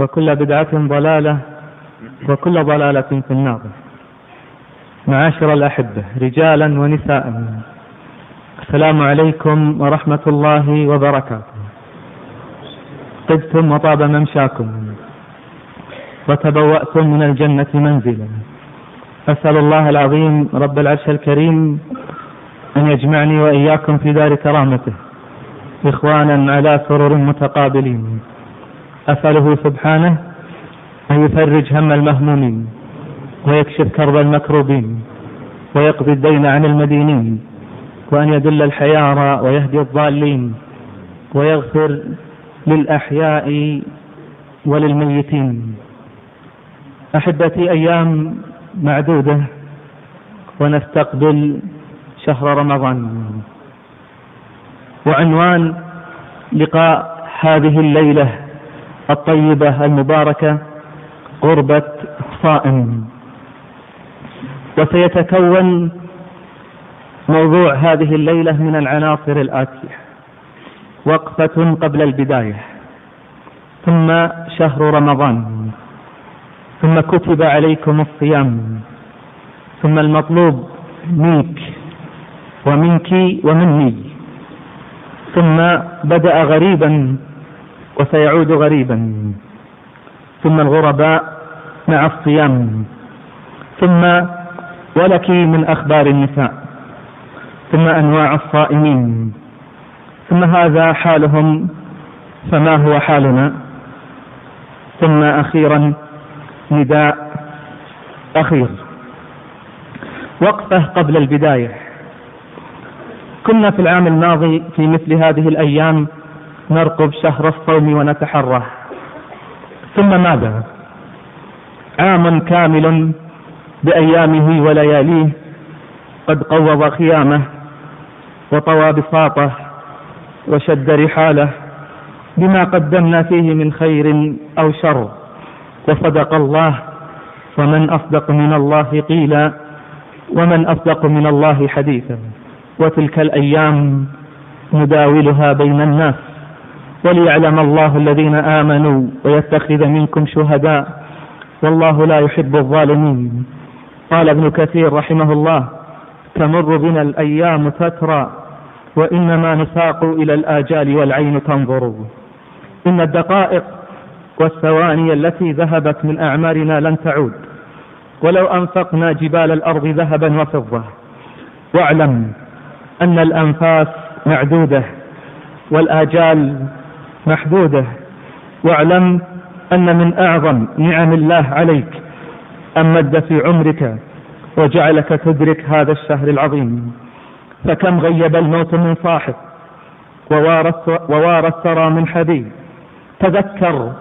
وكل بدعة ضلالة وكل ضلالة في النار. معاشر الأحبة رجالا ونساء السلام عليكم ورحمة الله وبركاته. طبتم وطاب ممشاكم وتبوأتم من الجنة منزلا. أسأل الله العظيم رب العرش الكريم أن يجمعني وإياكم في دار كرامته إخوانا على سرر متقابلين. أسأله سبحانه أن يفرج هم المهمومين ويكشف كرب المكروبين ويقضي الدين عن المدينين وأن يدل الحيارى ويهدي الضالين ويغفر للأحياء وللميتين. أحبتي أيام معدودة ونستقبل شهر رمضان. وعنوان لقاء هذه الليلة الطيبة المباركة قربة صائم. وسيتكون موضوع هذه الليلة من العناصر الآتية. وقفة قبل البداية. ثم شهر رمضان. ثم كتب عليكم الصيام. ثم المطلوب منك ومنك ومني. ثم بدأ غريبا وسيعود غريبا. ثم الغرباء مع الصيام. ثم ولك من أخبار النساء. ثم أنواع الصائمين. ثم هذا حالهم. فما هو حالنا؟ ثم أخيرا نداء أخير. وقفة قبل البداية. كنا في العام الماضي في مثل هذه الأيام نرقب شهر الصوم ونتحرى. ثم ماذا؟ عام كامل بأيامه ولياليه قد قوض خيامه وطوى بساطه وشد رحاله بما قدمنا فيه من خير أو شر. وصدق الله ومن أصدق من الله قيلا ومن أصدق من الله حديثا. وتلك الأيام نداولها بين الناس. وليعلم الله الذين آمنوا ويتخذ منكم شهداء والله لا يحب الظالمين. قال ابن كثير رحمه الله تمر بنا الأيام تترى وإنما نساق إلى الآجال والعين تنظر. إن الدقائق والثواني التي ذهبت من أعمارنا لن تعود. ولو أنفقنا جبال الأرض ذهبا وفضة. واعلم أن الأنفاس معدودة والآجال محدودة. واعلم أن من أعظم نعم الله عليك أن مد في عمرك وجعلك تدرك هذا الشهر العظيم. فكم غيب الموت من صاحب ووارى الثرى من حبيب تذكر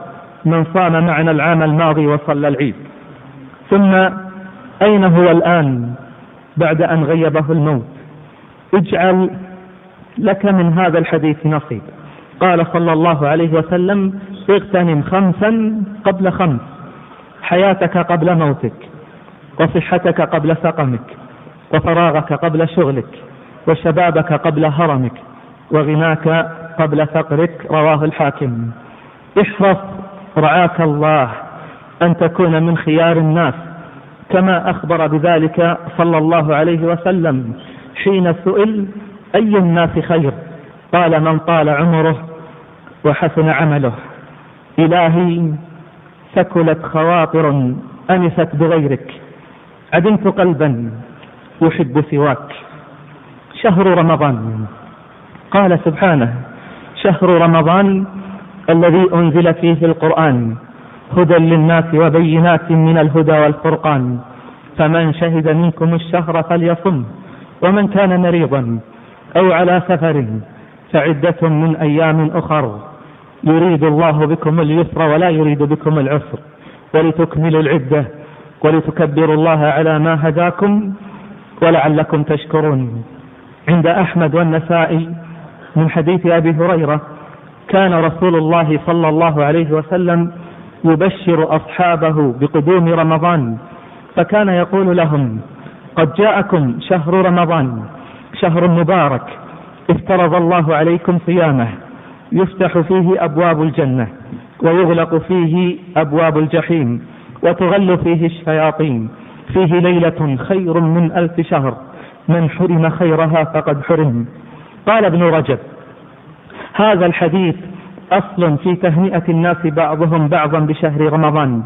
من صام معنا العام الماضي وصلى العيد. ثم أين هو الآن بعد أن غيبه الموت؟ اجعل لك من هذا الحديث نصيب قال صلى الله عليه وسلم اغتنم خمسا قبل خمس. حياتك قبل موتك وصحتك قبل سقمك وفراغك قبل شغلك وشبابك قبل هرمك وغناك قبل فقرك رواه الحاكم. احرص رعاك الله أن تكون من خيار الناس كما أخبر بذلك صلى الله عليه وسلم حين سئل أي الناس خير؟ قال من طال عمره وحسن عمله. إلهي ثكلت خواطر أنست بغيرك. عدمت قلبا يحب سواك. شهر رمضان. قال سبحانه شهر رمضان الذي أنزل فيه القرآن هدى للناس وبينات من الهدى والفرقان. فمن شهد منكم الشهر فليصم ومن كان مريضا أو على سفر فعدة من أيام أخر يريد الله بكم اليسر ولا يريد بكم العسر ولتكملوا العدة ولتكبروا الله على ما هداكم ولعلكم تشكرون. عند أحمد والنسائي من حديث أبي هريرة كان رسول الله صلى الله عليه وسلم يبشر أصحابه بقدوم رمضان فكان يقول لهم قد جاءكم شهر رمضان شهر مبارك افترض الله عليكم صيامه. يفتح فيه أبواب الجنة ويغلق فيه أبواب الجحيم وتغل فيه الشياطين. فيه ليلة خير من ألف شهر. من حرم خيرها فقد حرم. قال ابن رجب هذا الحديث أصل في تهنئة الناس بعضهم بعضا بشهر رمضان.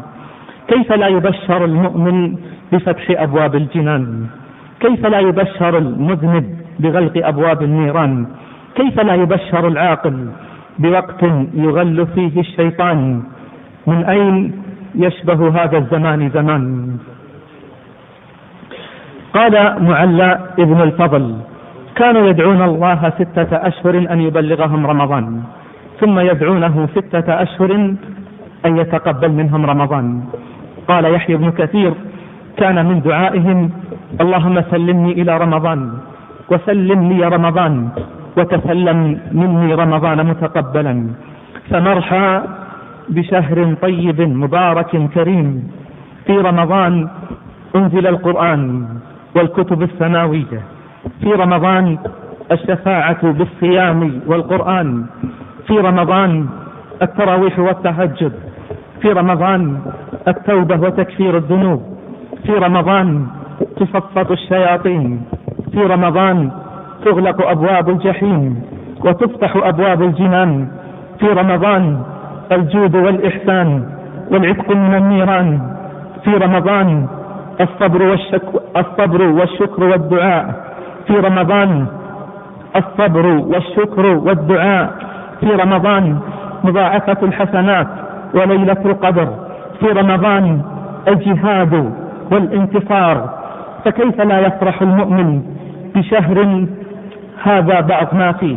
كيف لا يبشر المؤمن بفتح أبواب الجنان؟ كيف لا يبشر المذنب بغلق أبواب النيران. كيف لا يبشر العاقل بوقت يغل فيه الشيطان؟ من أين يشبه هذا الزمان زمان؟ قال معلى ابن الفضل كانوا يدعون الله ستة أشهر أن يبلغهم رمضان ثم يدعونه ستة أشهر أن يتقبل منهم رمضان. قال يحيى بن كثير كان من دعائهم اللهم سلمني إلى رمضان. وسلم لي رمضان وتسلم مني رمضان متقبلا. فمرحى بشهر طيب مبارك كريم. في رمضان أنزل القرآن والكتب السماوية. في رمضان الشفاعة بالصيام والقرآن. في رمضان التراويح والتهجد. في رمضان التوبة وتكفير الذنوب. في رمضان تصفط الشياطين. في رمضان تغلق أبواب الجحيم وتفتح أبواب الجنان. في رمضان الجود والإحسان والعتق من النيران. في رمضان الصبر والشكر, الصبر والشكر والدعاء. في رمضان الصبر والشكر والدعاء. في رمضان مضاعفة الحسنات وليلة القدر. في رمضان الجهاد والانتصار. فكيف لا يفرح المؤمن بشهر هذا بعض ما فيه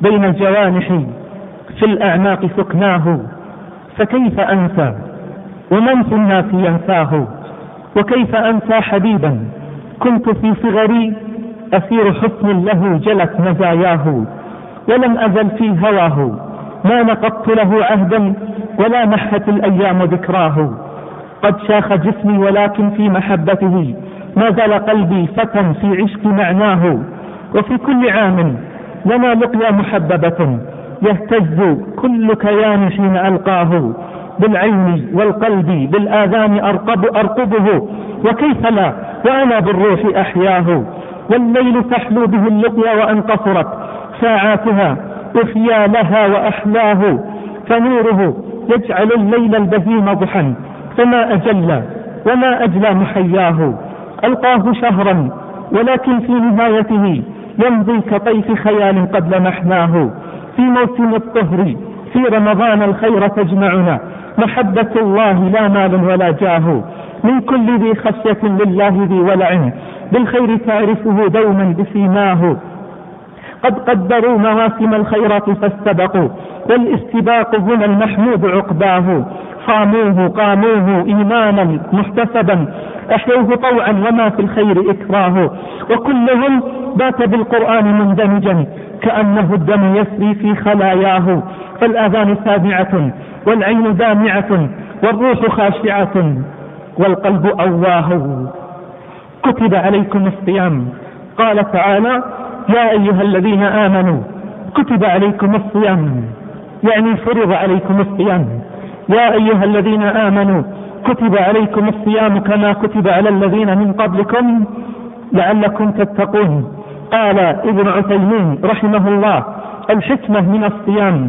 بين الجوانح في الأعناق سكناه فكيف أنسى ومن في الناس ينساه؟ وكيف أنسى حبيبا؟ كنت في صغري أسير حسن له جلت مزاياه ولم أزل في هواه ما نقضت له عهدا ولا محت الأيام ذكراه. قد شاخ جسمي ولكن في محبته ما زال قلبي فتى في عشق معناه وفي كل عام لنا لقيا محببة يهتز كل كيان حين ألقاه بالعين والقلب بالآذان أرقب أرقبه وكيف لا؟ وأنا بالروح أحياه والليل تحلو به اللقيا وأن قصرت ساعاتها أحيا لها وأحلاه فنوره يجعل الليل البهيم ضحا فما أجل وما أجلى محياه. ألقاه شهرا ولكن في نهايته يمضي كطيف خيال قد لمحناه في موسم الطهر في رمضان الخير تجمعنا. محبة الله لا مال ولا جاه. من كل ذي خشية لله ذي ولع. بالخير تعرفه دوما بسيماه. قد قدروا مواسم الخيرات فاستبقوا والاستباق هنا المحمود عقباه. صاموه قاموه إيمانا محتسبا. أحيوه طوعا وما في الخير إكراه. وكلهم بات بالقرآن مندمجا كأنه الدم يسري في خلاياه. فالآذان سامعة والعين دامعة والروح خاشعة والقلب أواه. كتب عليكم الصيام. قال تعالى يا أيها الذين آمنوا كتب عليكم الصيام. يعني فرض عليكم الصيام. يا أيها الذين آمنوا كتب عليكم الصيام كما كتب على الذين من قبلكم لعلكم تتقون. قال ابن عثيمين رحمه الله الحكمة من الصيام.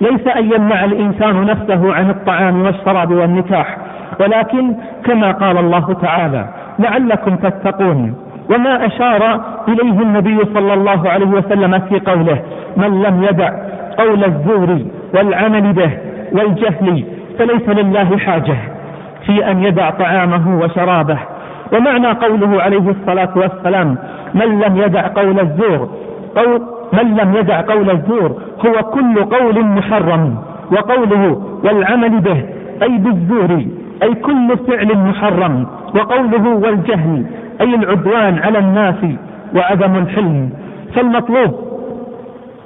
ليس أن يمنع الإنسان نفسه عن الطعام والشراب والنكاح ولكن كما قال الله تعالى لعلكم تتقون. وما أشار إليه النبي صلى الله عليه وسلم في قوله من لم يدع قول الزور والعمل به والجهل فليس لله حاجة في أن يدع طعامه وشرابه. ومعنى قوله عليه الصلاة والسلام من لم يدع قول الزور قول من لم يدع قول الزور هو كل قول محرم. وقوله والعمل به أي بالزور أي كل فعل محرم. وقوله والجهل أي العدوان على الناس وعدم الحلم. فالمطلوب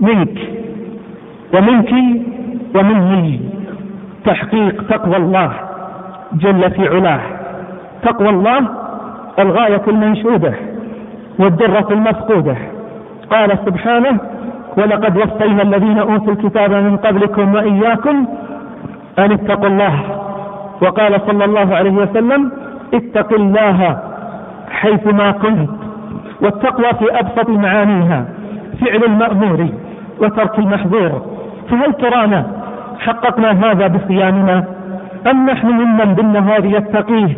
منك ومنك ومني. تحقيق تقوى الله جل في علاه. تقوى الله الغاية المنشودة والدرة المفقودة. قال سبحانه ولقد وصينا الذين أوتوا الكتاب من قبلكم وإياكم أن اتقوا الله وقال صلى الله عليه وسلم اتق الله حيثما كنت والتقوى في أبسط معانيها فعل المأمور وترك المحظور. فهل ترانا حققنا هذا بصيامنا أم نحن ممن بالنهار يتقيه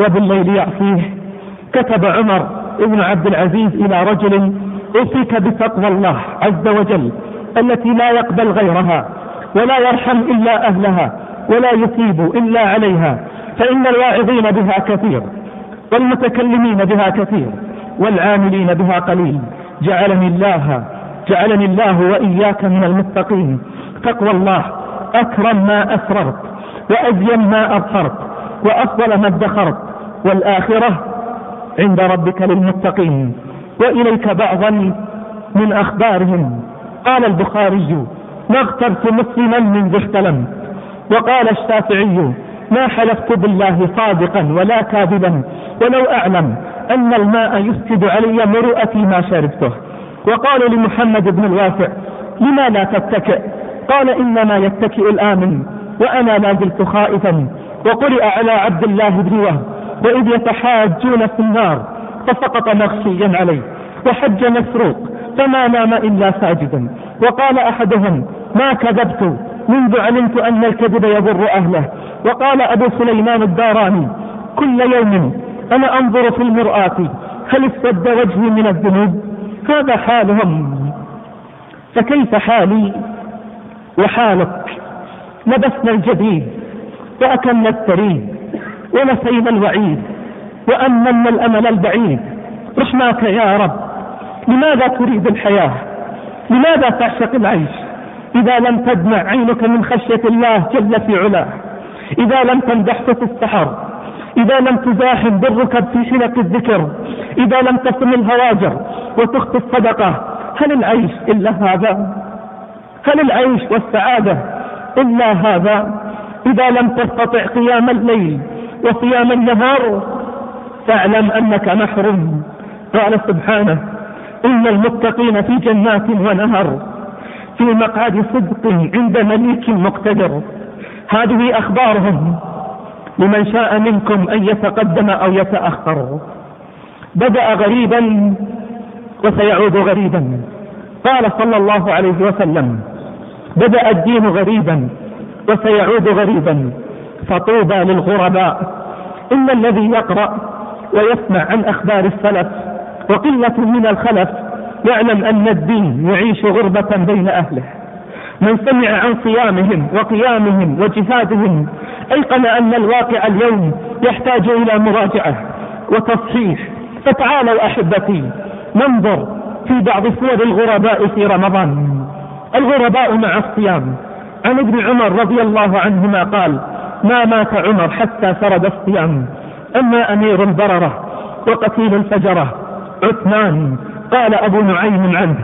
وبالليل يعصيه؟ كتب عمر ابن عبد العزيز إلى رجل أوصيك بتقوى الله عز وجل التي لا يقبل غيرها ولا يرحم إلا أهلها ولا يثيب إلا عليها فإن الواعظين بها كثير والمتكلمين بها كثير والعاملين بها قليل. جعلني الله جعلني الله وإياك من المتقين. تقوى الله أكرم ما أسررت وأزين ما اظهرت وأفضل ما ادخرت والآخرة عند ربك للمتقين وإليك بعضا من أخبارهم. قال البخاري ما اغتبت مسلما منذ احتلمت وقال الشافعي ما حلفت بالله صادقا ولا كاذبا ولو أعلم أن الماء يفسد علي مرؤتي ما شربته. وقالوا لمحمد بن الواسع لما لا تتكئ؟ قال إنما يتكئ الآمن وأنا لا زلت خائفا وقرئ على عبد الله بن وهب وإذ يتحاجون في النار فسقط مغشيا عليه وحج مسروق فما نام إلا ساجدا وقال أحدهم ما كذبت منذ علمت أن الكذب يضر أهله وقال أبو سليمان الداراني كل يوم أنا أنظر في المرآة هل اسود وجهي من الذنوب؟ هذا حالهم فكيف حالي؟ وحالك لبسنا الجديد وأكلنا الثريد ونسينا الوعيد وأمنا الأمل البعيد. رحماك يا رب لماذا تريد الحياة؟ لماذا تعشق العيش؟ إذا لم تدمع عينك من خشية الله جل في علاه إذا لم تمدح في السحر إذا لم تزاحم بالركب في حلق الذكر إذا لم تصم الهواجر وتخطي الصدقة هل العيش إلا هذا؟ هل العيش والسعادة إلا هذا؟ إذا لم تستطع قيام الليل وصيام النهار فاعلم أنك محروم قال سبحانه إن المتقين في جنات ونهر في مقعد صدق عند مليك مقتدر. هذه أخبارهم لمن شاء منكم أن يتقدم أو يتأخر. بدأ غريبا وسيعود غريبا. قال صلى الله عليه وسلم بدأ الدين غريبا وسيعود غريبا. فطوبى للغرباء. إن الذي يقرأ ويسمع عن أخبار السلف وقلة من الخلف يعلم أن الدين يعيش غربة بين أهله. من سمع عن صيامهم وقيامهم وجهادهم أيقن أن الواقع اليوم يحتاج إلى مراجعة وتصحيح. فتعالوا أحبتي ننظر في بعض صور الغرباء في رمضان. الغرباء مع الصيام. عن ابن عمر رضي الله عنهما قال ما مات عمر حتى فرد الصيام. أما أمير البررة وقتيل الفجرة. عثمان قال أبو نعيم عنه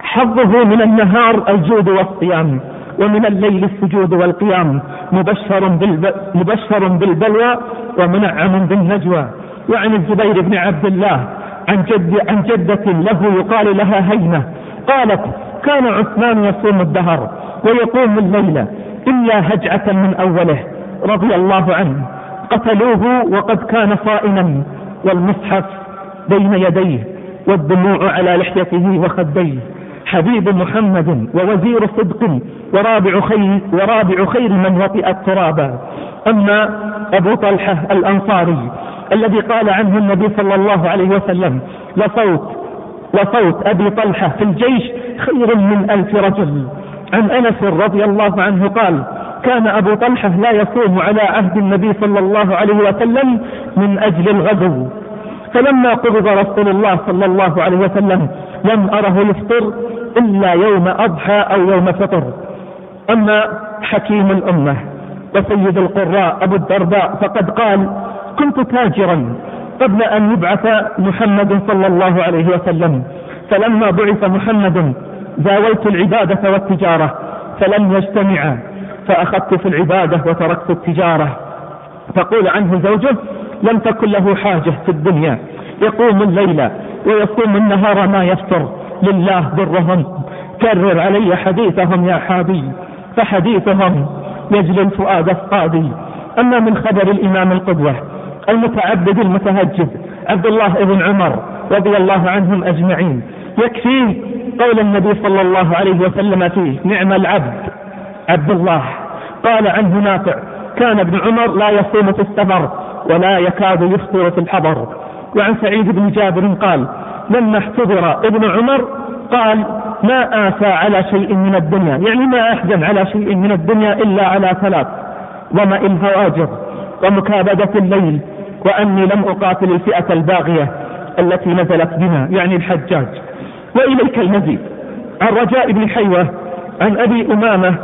حظه من النهار الجود والصيام ومن الليل السجود والقيام. مبشر, بالب... مبشر بالبلوى ومنعم بالنجوى. وعن الزبير بن عبد الله عن جد عن جدة له يقال لها هينة. قالت كان عثمان يصوم الدهر ويقوم الليل إلا هجعة من أوله رضي الله عنه. قتلوه وقد كان صائما والمصحف بين يديه والدموع على لحيته وخديه. حبيب محمد ووزير صدق ورابع خير, ورابع خير من وطئ الترابا أما أبو طلحة الأنصاري الذي قال عنه النبي صلى الله عليه وسلم لصوت لصوت أبي طلحة في الجيش خير من ألف رجل. عن أنس رضي الله عنه قال كان أبو طلحة لا يصوم على عهد النبي صلى الله عليه وسلم من أجل الغدو فلما قبض رسول الله صلى الله عليه وسلم لم أره يفطر إلا يوم أضحى أو يوم فطر. أما حكيم الأمة وسيد القراء أبو الدرداء فقد قال كنت تاجرا. قبل أن يبعث محمد صلى الله عليه وسلم. فلما بعث محمد زاولت العبادة والتجارة فلم يجتمعا فأخذت في العبادة وتركت التجارة. تقول عنه زوجه لم تكن له حاجة في الدنيا. يقوم الليل ويصوم النهار ما يفطر. لله برهم كرر علي حديثهم يا حادي فحديثهم يجلي الفؤاد الصادي. أما من خبر الإمام القدوة المتعبد المتهجد عبد الله بن عمر رضي الله عنهم أجمعين. يكفي قول النبي صلى الله عليه وسلم فيه نعم العبد عبد الله. قال عنه نافع كان ابن عمر لا يصوم في السفر ولا يكاد يفطر في الحضر. وعن سعيد بن جابر قال لما احتضر ابن عمر قال ما آسى على شيء من الدنيا. يعني ما أحزن على شيء من الدنيا إلا على ثلاث ظمأ الهواجر ومكابدة الليل وأني لم أقاتل الفئة الباغية التي نزلت بنا يعني الحجاج. وإليك المزيد. عن رجاء بن حيوة عن أبي أمامة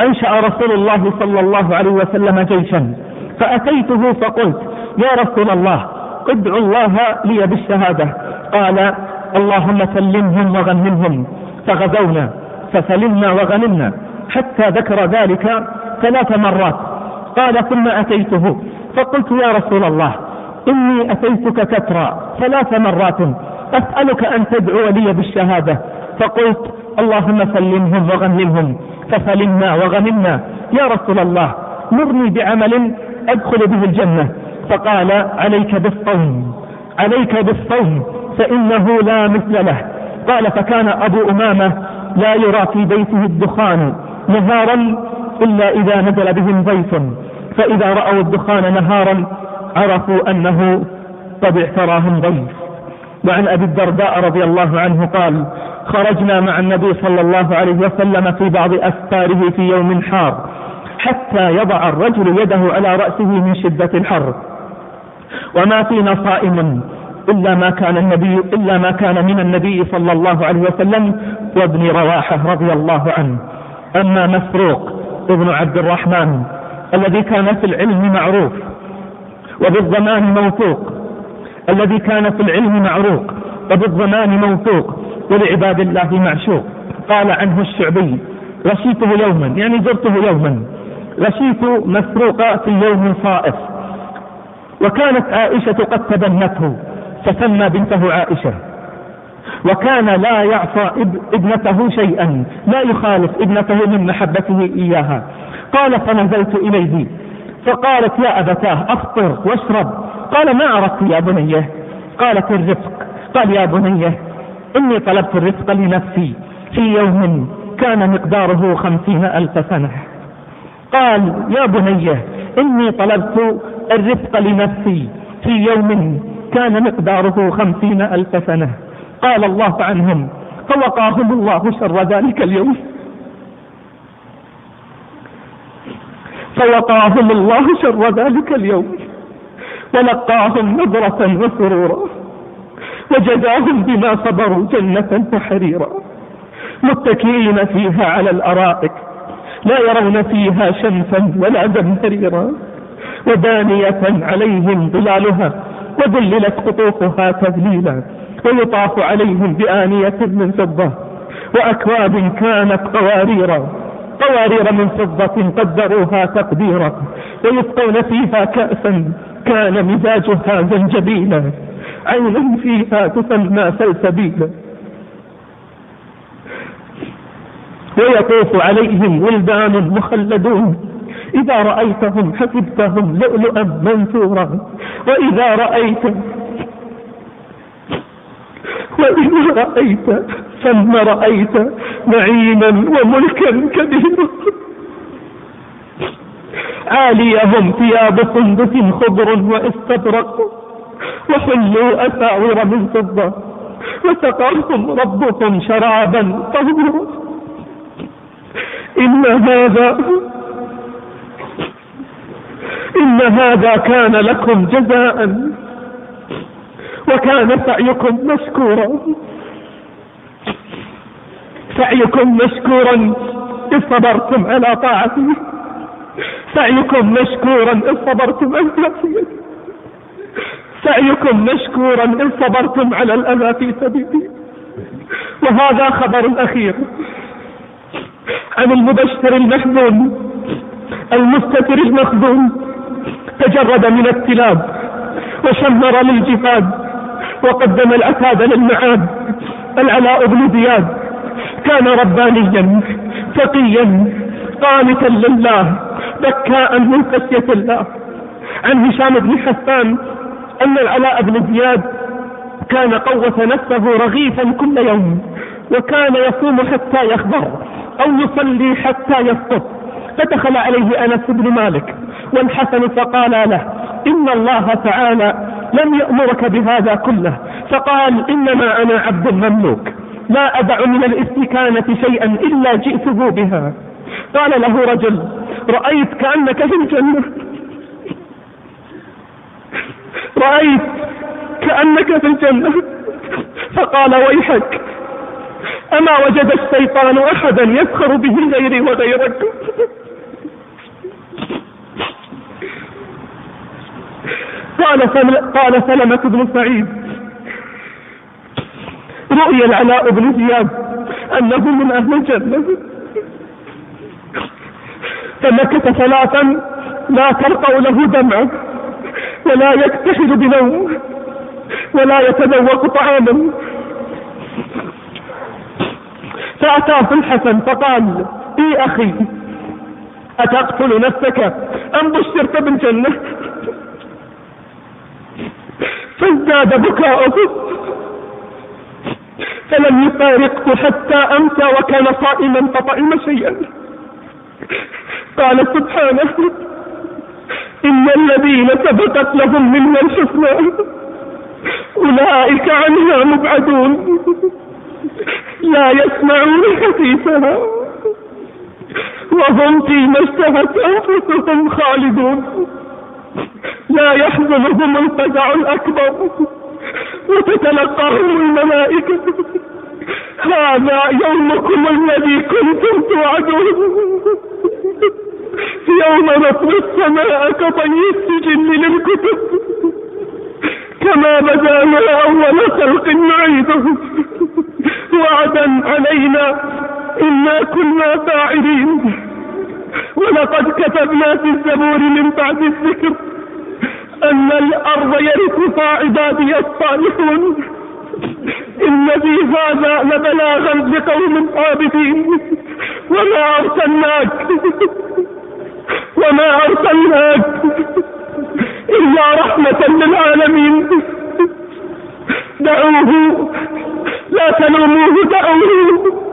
أنشأ رسول الله صلى الله عليه وسلم جيشا فأتيته فقلت يا رسول الله ادعو الله لي بالشهادة. قال اللهم سلمهم وغنمهم فغزونا فسلمنا وغنمنا حتى ذكر ذلك ثلاث مرات. قال ثم أتيته. فقلت يا رسول الله إني أتيتك كثرا ثلاث مرات أسألك أن تدعو لي بالشهادة. فقلت اللهم سلمهم وغنمهم. فسلمنا وغنمنا. يا رسول الله مرني بعمل أدخل به الجنة. فقال عليك بالصوم عليك بالصوم فإنه لا مثل له. قال فكان أبو أمامة لا يرى في بيته الدخان نهارا إلا إذا نزل بهم ضيف فإذا رأوا الدخان نهارا عرفوا أنه قد اعتراهم ضيف. وعن أبي الدرداء رضي الله عنه قال خرجنا مع النبي صلى الله عليه وسلم في بعض أسفاره في يوم حار حتى يضع الرجل يده على رأسه من شدة الحر. وما فينا صائم إلا ما كان النبي إلا ما كان من النبي صلى الله عليه وسلم وابن رواحة رضي الله عنه. أما مسروق ابن عبد الرحمن الذي كان في العلم معروف وبالضمان موثوق الذي كان في العلم معروق وبالضمان موثوق ولعباد الله معشوق. قال عنه الشعبي غشيته يوما. يعني زرته يوما. غشيت مسروق في يوم صائف. وكانت عائشة قد تبنته فسمى بنته عائشة. وكان لا يعصى ابنته شيئا لا يخالف ابنته من محبته إياها. قال فنزلت إليه. فقالت يا أبتاه أفطر واشرب. قال ما أردت يا بنيه قالت الرفق. قال يا بنيه إني طلبت الرفق لنفسي. في يوم كان مقداره خمسين ألف سنة. قال يا بنيه إني طلبت الرفق لنفسي. في يوم كان مقداره خمسين ألف سنة. قال الله عنهم فوقاهم الله شر ذلك اليوم. فوقاهم الله شر ذلك اليوم. ولقاهم نظرة وسرورا. وجزاهم بما صبروا جنة وحريرا متكئين فيها على الأرائك. لا يرون فيها شمسا ولا زمهريرا. ودانية عليهم ظلالها. وذللت قطوفها تذليلا. ويطاف عليهم بآنية من فضة وأكواب كانت قواريرا قوارير من فضة قدروها تقديرا ويسقون فيها كأسا كان مزاجها زنجبيلا عين فيها تسمى سلسبيلا. ويطوف عليهم ولدان مخلدون إذا رأيتهم حسبتهم لؤلؤا منثورا وإذا رأيت وإذا رأيت ثم رأيت نعيما وملكا كبيرا. عاليهم ثياب سندس خضر واستبرق وحلوا أساور من فضة وسقاهم ربهم شرابا طهورا. إن هذا إن هذا كان لكم جزاء. وكان سعيكم مشكورا. سعيكم مشكورا إذ صبرتم على طاعته سعيكم مشكورا إذ صبرتم على معصيته سعيكم مشكورا إن صبرتم على الأذى في سبيله وهذا خبر أخير عن المبشر المحزون المستتر المخزون تجرد من التلاب وشمر للجهاد وقدم العتاد للمعاد العلاء بن زياد. كان ربانيا تقيا قانتا لله بكاء من خشية الله. عن هشام بن حسان أن العلاء بن زياد كان قوة نفسه رغيفا كل يوم وكان يصوم حتى يخبر أو يصلي حتى يسقط فدخل عليه أنس بن مالك والحسن فقال له إن الله تعالى لم يأمرك بهذا كله فقال إنما أنا عبد مملوك لا أدع من الاستكانة شيئا إلا جئته بها. قال له رجل رأيت كأنك في الجنة. رأيت كأنك في الجنة. فقال ويحك أما وجد الشيطان أحدا يسخر به غيري وغيرك؟ قال قال سلمة بن سعيد. رؤي العلاء بن زياد أنه من أهل الجنة. فمكث ثلاثا لا ترقى له دمعة ولا يكتحل بنوم ولا يتذوق طعاما. فأتاه الحسن فقال إي أخي أتقتل نفسك أم بشرت بالجنة؟ فازداد بكاؤه فلم يفارقه حتى أمسى وكان صائما فطعم شيئا. قال سبحانه إن الذين سبقت لهم منا الحسنى أولئك عنها مبعدون. لا يسمعون حديثها وهم فيما اشتهت أنفسهم خالدون. لا يحزنهم الفزع الأكبر. وتتلقاهم الملائكة. هذا يومكم الذي كنتم توعدون. يوم نطوي السماء كطي السجن للكتب. كما بدأنا أول خلق نعيده. وعدا علينا إنا كنا فاعلين. ولقد كتبنا في الزبور من بعد الذكر. أن الأرض يرثها عبادي الصالحون. إن في هذا لبلاغا لقوم عابدين وما أرسلناك وما أرسلناك إلا رحمة للعالمين. دعوه لا تلوموه دعوه.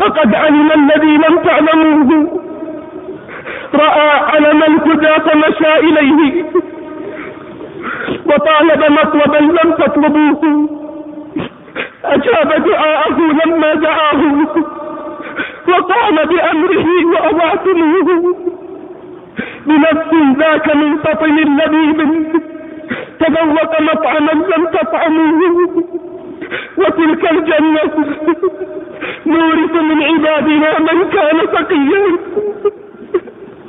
فقد علم الذي لم تعلموه. رأى علم الهدى فمشى إليه. وطالب مطلبا لم تطلبوه. أجاب دعاءه لما دعاه. وقام بأمره وأضعتموه بنفس ذاك من فطن لبيب. تذوق مطعما لم تطعموه. وتلك الجنة نورث من عبادنا من كان تقيا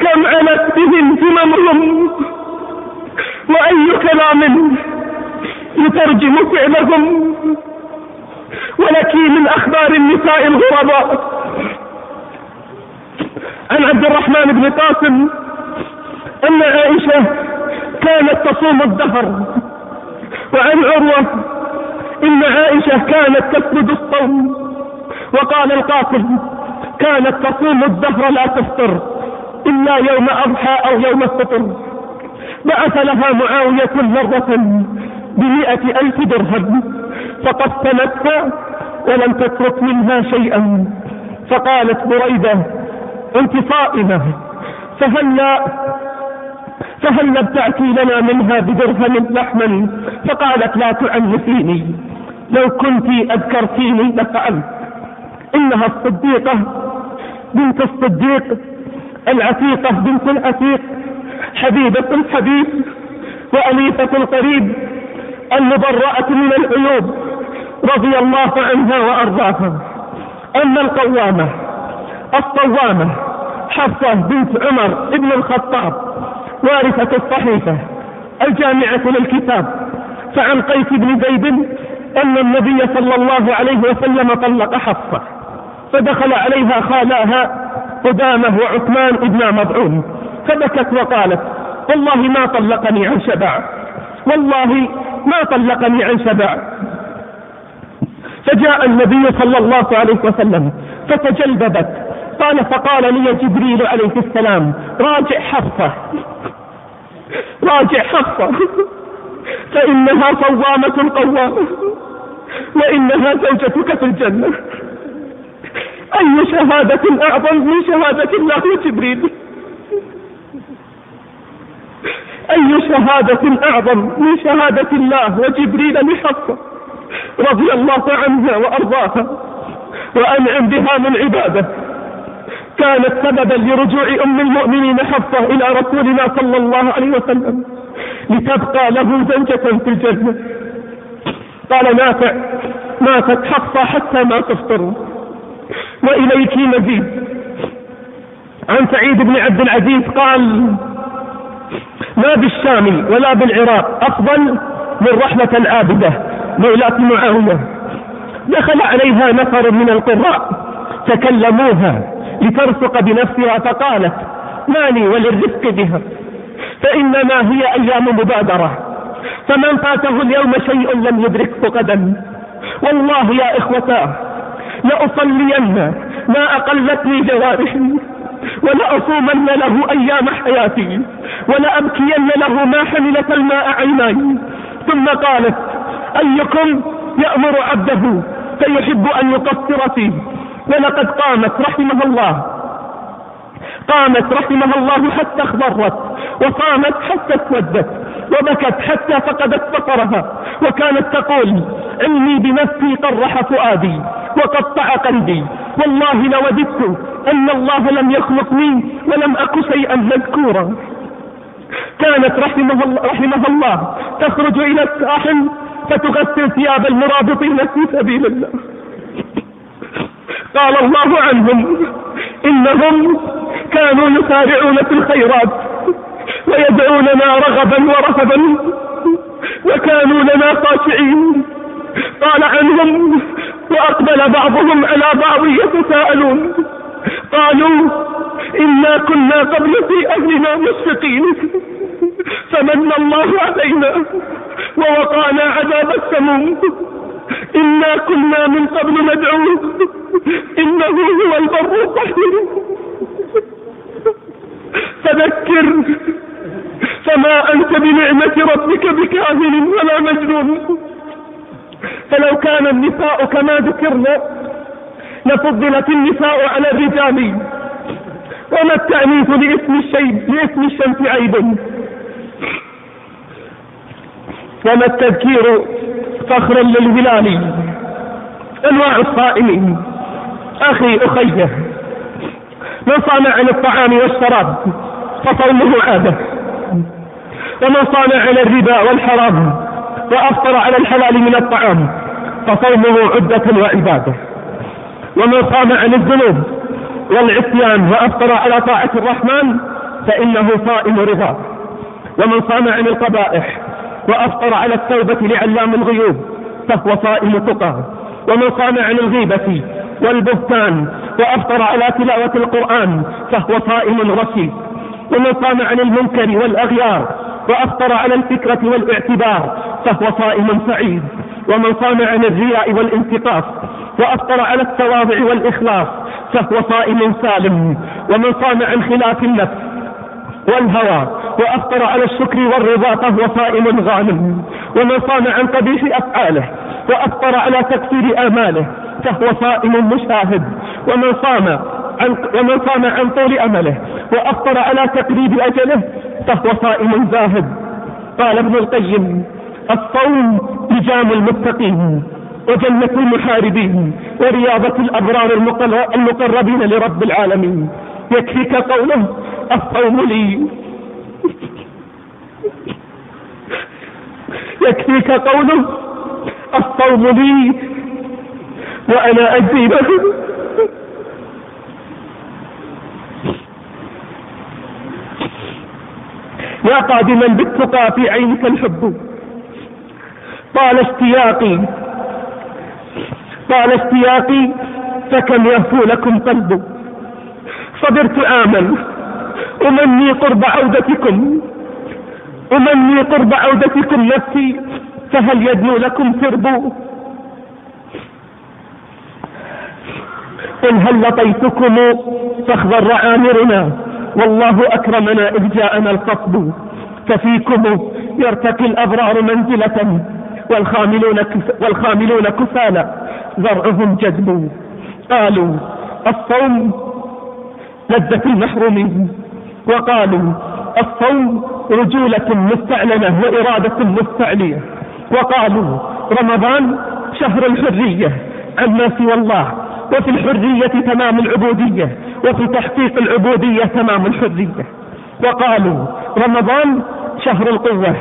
كم علت بهم هممهم وأي كلام يترجم فعلهم؟ ولك من أخبار النساء الغرباء عن عبد الرحمن بن قاسم أن عائشة كانت تصوم الدهر وعن عروة إن عائشة كانت تسجد الصوم وقال القاسم كانت تصوم الدهر لا تفطر. إلا يوم أضحى أو يوم الفطر. بعث لها معاوية مرة بمئة ألف درهم فقسمتها ولم تترك منها شيئا. فقالت بريدة أنت صائمة فهلا فهل ابتعتي لنا منها بدرهم لحما؟ فقالت لا تعنفيني. لو كنت أذكرتيني لفعلت. إنها الصديقة بنت الصديق العتيقة بنت العتيق حبيبة الحبيب وأليفة القريب المبرأة من العيوب رضي الله عنها وأرضاها. أما القوامة الصوامة حفصة بنت عمر ابن الخطاب وارثة الصحيفة الجامعة للكتاب فعن قيس بن زيد أن النبي صلى الله عليه وسلم طلق حفصة فدخل عليها خالاها قدامه وعثمان ابن مضعون فبكت وقالت والله ما طلقني عن شبع. والله ما طلقني عن شبع. فجاء النبي صلى الله عليه وسلم فتجلببت قال فقال لي جبريل عليه السلام راجع حفصة. راجع حفصة. فإنها صوامة قوامة. وإنها زوجتك في الجنة. أي شهادة أعظم من شهادة الله وجبريل؟ أي شهادة أعظم من شهادة الله وجبريل لحفصة رضي الله عنها وأرضاها وأنعم بها من عباده. كانت سببا لرجوع أم المؤمنين حفصة إلى رسولنا صلى الله عليه وسلم لتبقى له زوجة في الجنة. قال نافع ماتت حفصة حتى ما تفطر وإليك مزيد. عن سعيد بن عبد العزيز قال ما بالشام ولا بالعراق أفضل من رحمة العابدة. مولاة معاوية. دخل عليها نفر من القراء تكلموها لترفق بنفسها فقالت ما لي وللرفق بها. فإنما هي أيام مبادرة. فمن فاته اليوم شيء لم يدركه غدا. والله يا إخوتاه لأصلين ما أقلتني جوارحي ولأصومن له أيام حياتي ولأبكين له ما حملت الماء عيناي. ثم قالت أيكم يأمر عبده فيحب أن يقصر فيه. ولقد قامت رحمها الله. قامت رحمها الله حتى اخضرت وقامت حتى اسودت وبكت حتى فقدت بصرها وكانت تقول علمي بنفسي قرح فؤادي وقطع قلبي والله لوددت أن الله لم يخلقني ولم أك شيئا مذكورا. كانت رحمها الله, رحمها الله تخرج إلى الساحل فتغسل ثياب المرابطين في سبيل الله. قال الله عنهم إنهم كانوا يسارعون في الخيرات ويدعوننا رغبا ورهبا وكانوا لنا خاشعين. قال عنهم وأقبل بعضهم على بعض يتساءلون. قالوا إنا كنا قبل في أهلنا مشفقين. فمن الله علينا ووقانا عذاب السموم. إنا كنا من قبل ندعوه إنه هو البر الرحيم. فذكر فما أنت بنعمة ربك بكاهن ولا مجنون. فلو كان النساء كما ذكرنا لفضلت النساء على الرجال وما التأنيث لاسم الشيب لاسم الشمس عيب. وما التذكير فخرا للهلال أنواع الصائمين أخي أخيه. من صام عن الطعام والشراب فصومه عادة. ومن صام عن الربا والحرام وأفطر على الحلال من الطعام فصومه عدة وعبادة. ومن صام عن الذنوب والعصيان وأفطر على طاعة الرحمن فإنه صائم رضا. ومن صام عن القبائح وأفطر على التوبة لعلام الغيوب فهو صائم تقى. ومن صام عن الغيبة والبهتان وأفطر على تلاوة القرآن فهو صائم رشيد. ومن صام عن المنكر والأغيار وأفطر على الفكرة والاعتبار فهو صائم سعيد. ومن صام عن الرياء والانتقاص وأفطر على التواضع والإخلاص فهو صائم سالم. ومن صام عن خلاف النفس والهوى وأفطر على الشكر والرضا فهو صائم غانم. ومن صام عن قبيح أفعاله وأفطر على تكفير آماله فهو صائم مشاهد. ومن صام عن ومن صام عن طول أمله وأفطر على تقريب أجله فهو صائم زاهد. قال ابن القيم الصوم لجام المتقين وجنة المحاربين ورياضة الأبرار المقربين لرب العالمين. يكفيك قوله الصوم لي. يكفيك قوله الصوم لي. وأنا أجزي به. يا قادما بالتقى في عينك الحب. طال اشتياقي. طال اشتياقي فكم يهفو لكم قلب. صبرت آمل أمني قرب عودتكم. أمني قرب عودتكم نفسي. فهل يدنو لكم قل هل لطيتكم فاخضر عامرنا والله أكرمنا إذ جاءنا القصد. ففيكم يرتقي الأبرار منزلة. والخاملون, والخاملون كفالا. زرعهم جذب. قالوا الصوم لذة المحرومين وقالوا الصوم رجولة مستعلنة وإرادة مستعلية. وقالوا رمضان شهر الحرية. عما سوى الله. وفي الحرية تمام العبودية. وفي تحقيق العبودية تمام الحرية. وقالوا رمضان شهر القوة.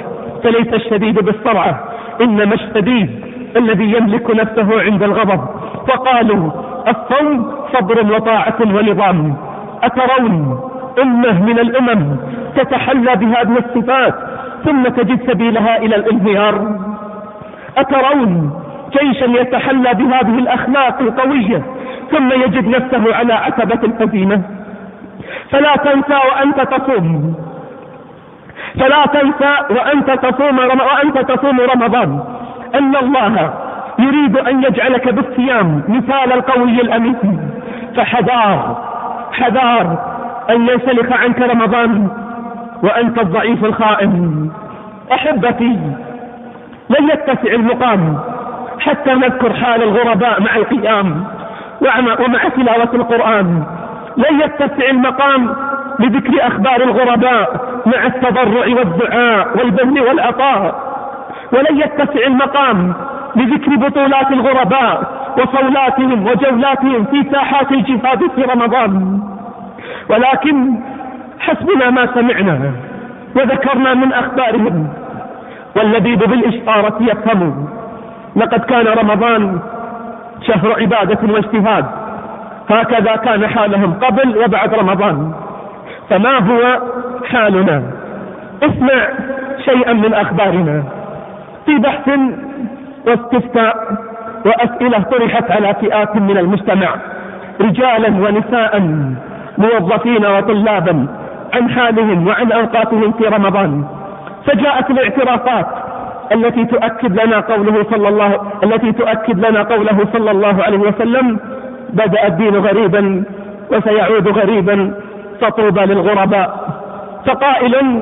فليس الشديد بالصرعة إنما الشديد الذي يملك نفسه عند الغضب. وقالوا الصوم صبر وطاعة ونظام. أترون أمة من الأمم تتحلى بهذه الصفات ثم تجد سبيلها إلى الانهيار. أترون جيشا يتحلى بهذه الأخلاق القوية ثم يجد نفسه على عتبة الهزيمة فلا تنسى وأنت تصوم. فلا تنسى وأنت تصوم وأنت تصوم رمضان. أن الله يريد أن يجعلك بالصيام مثال القوي الأمين. فحذار حذار أن ينسلخ عنك رمضان وأنت الضعيف الخائن. أحبتي لن يتسع المقام حتى نذكر حال الغرباء مع القيام ومع تلاوة القرآن. لن يتسع المقام لذكر أخبار الغرباء مع التضرع والدعاء والبذل والعطاء. ولن يتسع المقام لذكر بطولات الغرباء وصولاتهم وجولاتهم في ساحات الجهاد في رمضان. ولكن حسبنا ما سمعنا وذكرنا من أخبارهم واللبيب بالإشارة يفهم لقد كان رمضان شهر عبادة واجتهاد. هكذا كان حالهم قبل وبعد رمضان. فما هو حالنا؟ اسمع شيئا من أخبارنا. في بحث واستفتاء وأسئلة طرحت على فئات من المجتمع رجالا ونساء موظفين وطلابا عن حالهم وعن أوقاتهم في رمضان. فجاءت الاعترافات التي تؤكد لنا قوله صلى الله التي تؤكد لنا قوله صلى الله عليه وسلم بدأ الدين غريبا وسيعود غريبا فطوبى للغرباء. فقائل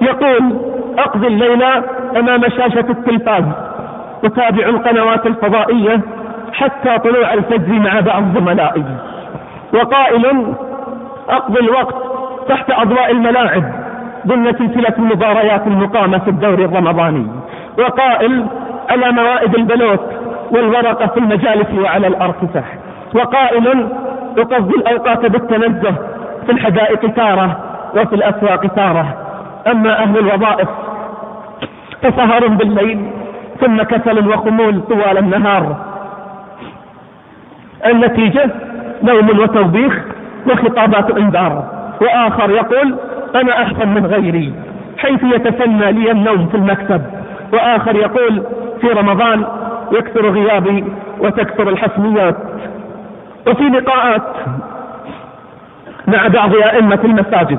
يقول اقضي الليلة أمام شاشة التلفاز. اتابع القنوات الفضائية حتى طلوع الفجر مع بعض زملائي. وقائل أقضي الوقت تحت أضواء الملاعب ضمن سلسلة المباريات المقامة في الدوري الرمضاني. وقائل على موائد البلوت والورقة في المجالس وعلى الأرصفة وقائل يقضي الأوقات بالتنزه في الحدائق تارة وفي الأسواق تارة. أما أهل الوظائف فسهر بالليل ثم كسل وخمول طوال النهار. النتيجة نوم وتوبيخ وخطابات انذار وآخر يقول أنا أحسن من غيري. حيث يتسنى لي النوم في المكتب. وآخر يقول في رمضان يكثر غيابي وتكثر الحسميات وفي لقاءات مع بعض أئمة المساجد.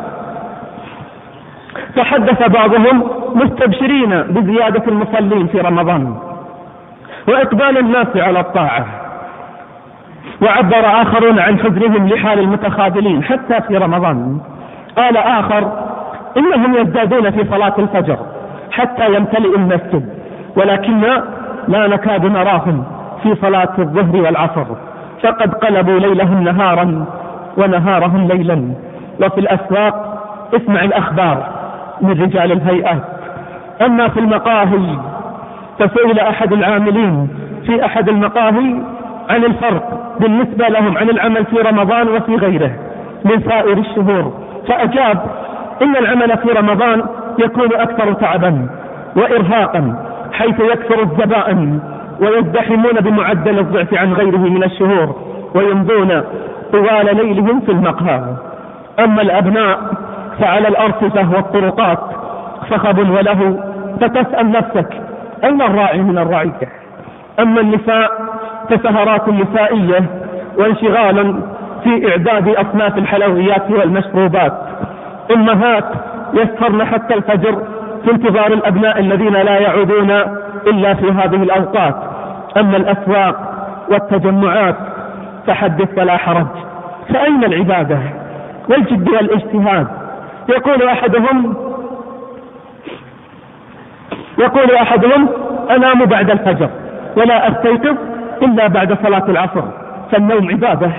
تحدث بعضهم مستبشرين بزيادة المصلين في رمضان. وإقبال الناس على الطاعة. وعبر آخرون عن حزنهم لحال المتخاذلين حتى في رمضان. قال آخر إنهم يزدادون في صلاة الفجر حتى يمتلئ المسجد ولكن لا نكاد نراهم في صلاة الظهر والعصر. فقد قلبوا ليلهم نهارا ونهارهم ليلا. وفي الأسواق اسمع الأخبار. من رجال الهيئات أما في المقاهي فسئل أحد العاملين في أحد المقاهي عن الفرق بالنسبة لهم عن العمل في رمضان وفي غيره من سائر الشهور. فأجاب إن العمل في رمضان يكون أكثر تعبا وإرهاقا حيث يكثر الزبائن ويزدحمون بمعدل الضعف عن غيره من الشهور ويمضون طوال ليلهم في المقهى. أما الأبناء فعلى الأرصفة والطرقات صخب وله فتسأل نفسك أين الراعي من الرعية؟ أما النساء فسهرات نسائية وانشغال في إعداد أصناف الحلويات والمشروبات. أمهات يسهرن حتى الفجر في انتظار الأبناء الذين لا يعودون إلا في هذه الأوقات. أما الأسواق والتجمعات فحدث ولا حرج. فأين العبادة والجد والإجتهاد؟ يقول أحدهم يقول أحدهم أنام بعد الفجر ولا أستيقظ إلا بعد صلاة العصر فالنوم عبادة.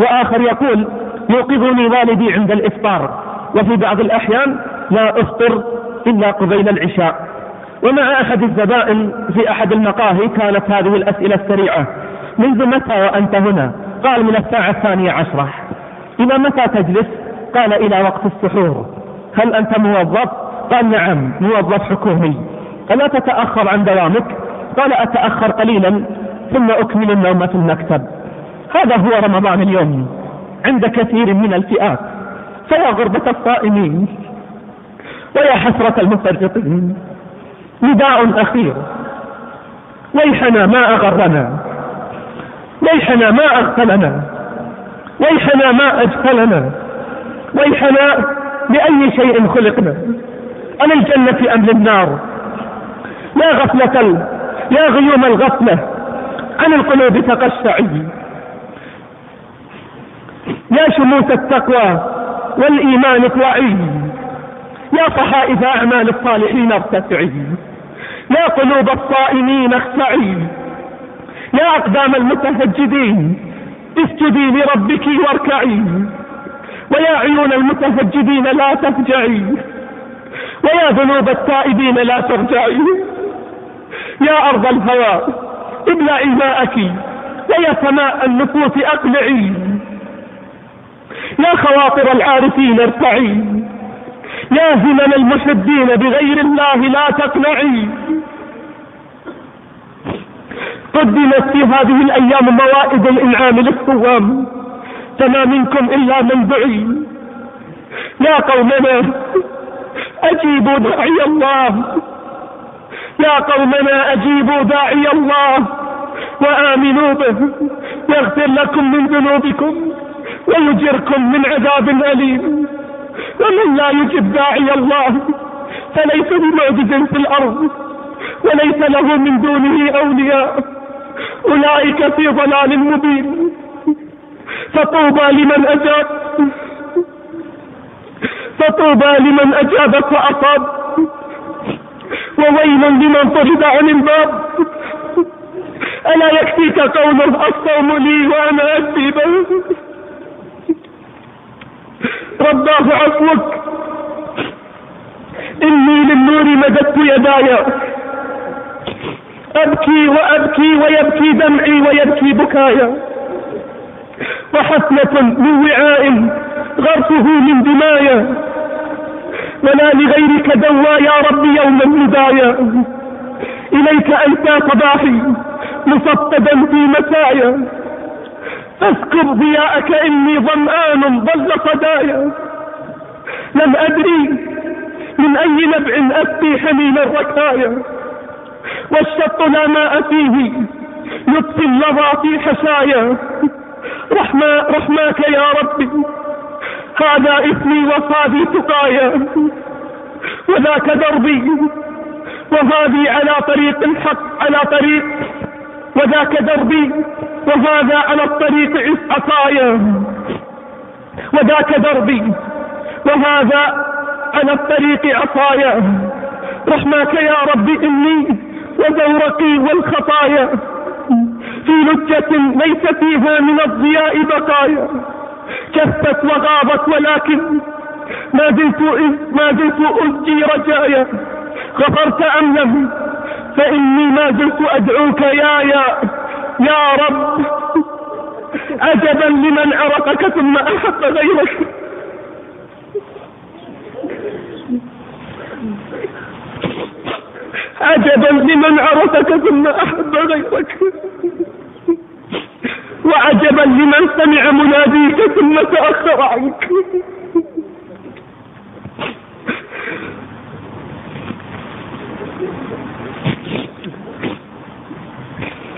وآخر يقول يوقظني والدي عند الإفطار وفي بعض الأحيان لا أفطر إلا قبيل العشاء. ومع أحد الزبائن في أحد المقاهي كانت هذه الأسئلة السريعة منذ متى وأنت هنا؟ قال من الساعة الثانية عشرة. إلى متى تجلس؟ قال إلى وقت السحور. هل أنت موظف؟ قال نعم موظف حكومي. ألا تتأخر عن دوامك. قال أتأخر قليلا ثم أكمل النوم في المكتب. هذا هو رمضان اليوم عند كثير من الفئات. فيا غربة الصائمين ويا حسرة المفرطين نداء أخير. ويحنا ما أغرنا. ويحنا ما أغفلنا. ويحنا ما أجفلنا ويحنا لأي شيء خلقنا. أم الجنة أم للنار؟ يا غفلة يا غيوم الغفلة عن القلوب تقشعي. يا شموس التقوى والإيمان اطلعي يا صحائف أعمال الصالحين ارتفعي. يا قلوب الصائمين اخشعي. يا أقدام المتهجدين اسجدي لربك واركعي. ويا عيون المتهجدين لا تفجعي. ويا ذنوب التائبين لا ترجعي. يا أرض الهوى ابلعي ماءك. ويا سماء النفوس أقلعي. يا خواطر العارفين ارتعي. يا همم المحبين بغير الله لا تقنعي. قدمت في هذه الأيام موائد الإنعام للصوام. فما منكم إلا من دعي يا قومنا أجيبوا داعي الله. يا قومنا أجيبوا داعي الله وآمنوا به. يغفر لكم من ذنوبكم ويجركم من عذاب أليم. ومن لا يجب داعي الله فليس بمعجز في الأرض وليس له من دونه أولياء. أولئك في ضلال مبين. فطوبى لمن أجاب فطوبى لمن أجاب فاصاب وويل لمن طرد عن الباب ألا يكفيك قوله الصوم لي اكفي به رباه عفوك إني للنور مددت يداي أبكي وأبكي ويبكي دمعي ويبكي بكايا وحفلة من وعاء غرفه من دمايا. ولا لغيرك دوا يا رب يوم الندايا إليك أنت صباحي مصطدا في مسايا. فاذكر ضياءك إني ظمآن ضل صدايا. لم أدري من أي نبع أسقي حميم الركايا. والشط لا ماء فيه يطفي اللظى في حشايا. رحما رحماك يا ربي. هذا إثمي وصادي تقايا وذاك دربي. وهذه على طريق الحق على طريق وذاك دربي. وهذا على الطريق عصايا وذاك دربي. وهذا على الطريق عصايا رحماك يا ربي إني وزورقي والخطايا. في لجة ليس فيها من الضياء بقايا. كفت وغابت ولكن ما زلت ما زلت أزجي رجايا. غفرت أم لم؟ فإني ما زلت أدعوك يا يا يا رب. عجبا لمن عرفك ثم أحب غيرك. عجبا لمن عرفك ثم أحب غيرك. وعجبا لمن سمع مناديك ثم تأخر عنك.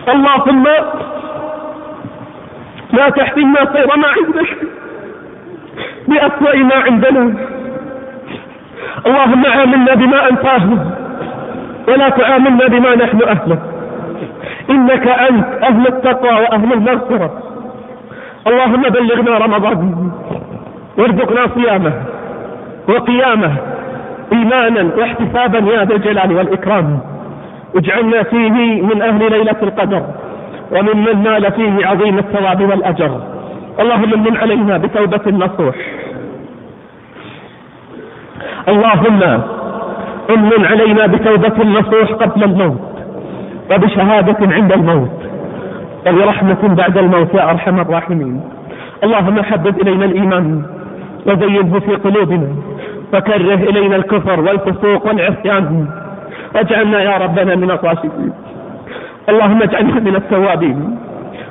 اللهم لا تحرمنا خير ما عندك بأسوأ ما عندنا. اللهم عاملنا بما أنت أهله ولا تعاملنا بما نحن أهله إنك أنت أهل التقوى وأهل المغفرة. اللهم بلغنا رمضان وارزقنا صيامه وقيامه إيمانا واحتسابا يا ذا الجلال والإكرام. اجعلنا فيه من أهل ليلة القدر وممن نال فيه عظيم الثواب والأجر. اللهم من علينا بتوبة نصوح اللهم امن علينا بتوبة نصوح قبل الموت. وبشهادة عند الموت. وبرحمة بعد الموت يا أرحم الراحمين. اللهم حبب إلينا الإيمان وزينه في قلوبنا وكره إلينا الكفر والفسوق والعصيان. واجعلنا يا ربنا من الراشدين. اللهم اجعلنا من التوابين.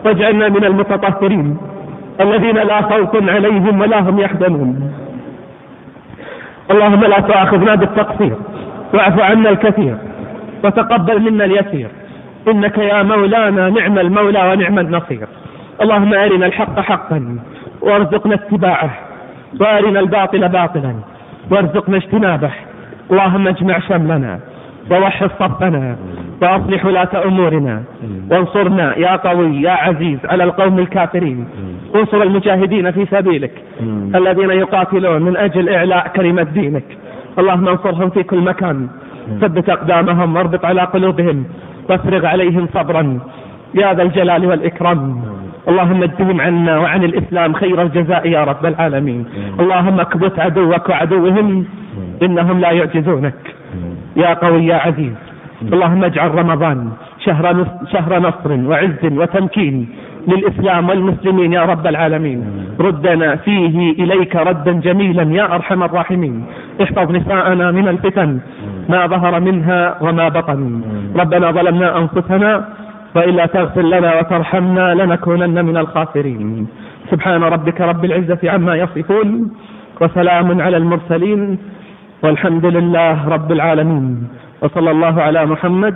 واجعلنا من المتطهرين. الذين لا خوف عليهم ولا هم يحزنون. اللهم لا تؤاخذنا بالتقصير. واعف عنا الكثير. وتقبل منا اليسير. إنك يا مولانا نعم المولى ونعم النصير. اللهم أرنا الحق حقا وارزقنا اتباعه وأرنا الباطل باطلا وارزقنا اجتنابه. اللهم اجمع شملنا ووحد صفنا وأصلح ولاة أمورنا وانصرنا يا قوي يا عزيز على القوم الكافرين. انصر المجاهدين في سبيلك الذين يقاتلون من أجل إعلاء كلمة دينك. اللهم انصرهم في كل مكان. ثبت أقدامهم واربط على قلوبهم. وافرغ عليهم صبرا. يا ذا الجلال والإكرام. اللهم ادهم عنا وعن الإسلام خير الجزاء يا رب العالمين. اللهم اكبت عدوك وعدوهم. إنهم لا يعجزونك. يا قوي يا عزيز. اللهم اجعل رمضان شهر شهر نصر وعز وتمكين للإسلام والمسلمين يا رب العالمين. ردنا فيه إليك ردا جميلا يا أرحم الراحمين. احفظ نساءنا من الفتن ما ظهر منها وما بطن. ربنا ظلمنا أنفسنا وإلا تغفر لنا وترحمنا لنكونن من الخاسرين. سبحان ربك رب العزة عما يصفون وسلام على المرسلين والحمد لله رب العالمين. وصلى الله على محمد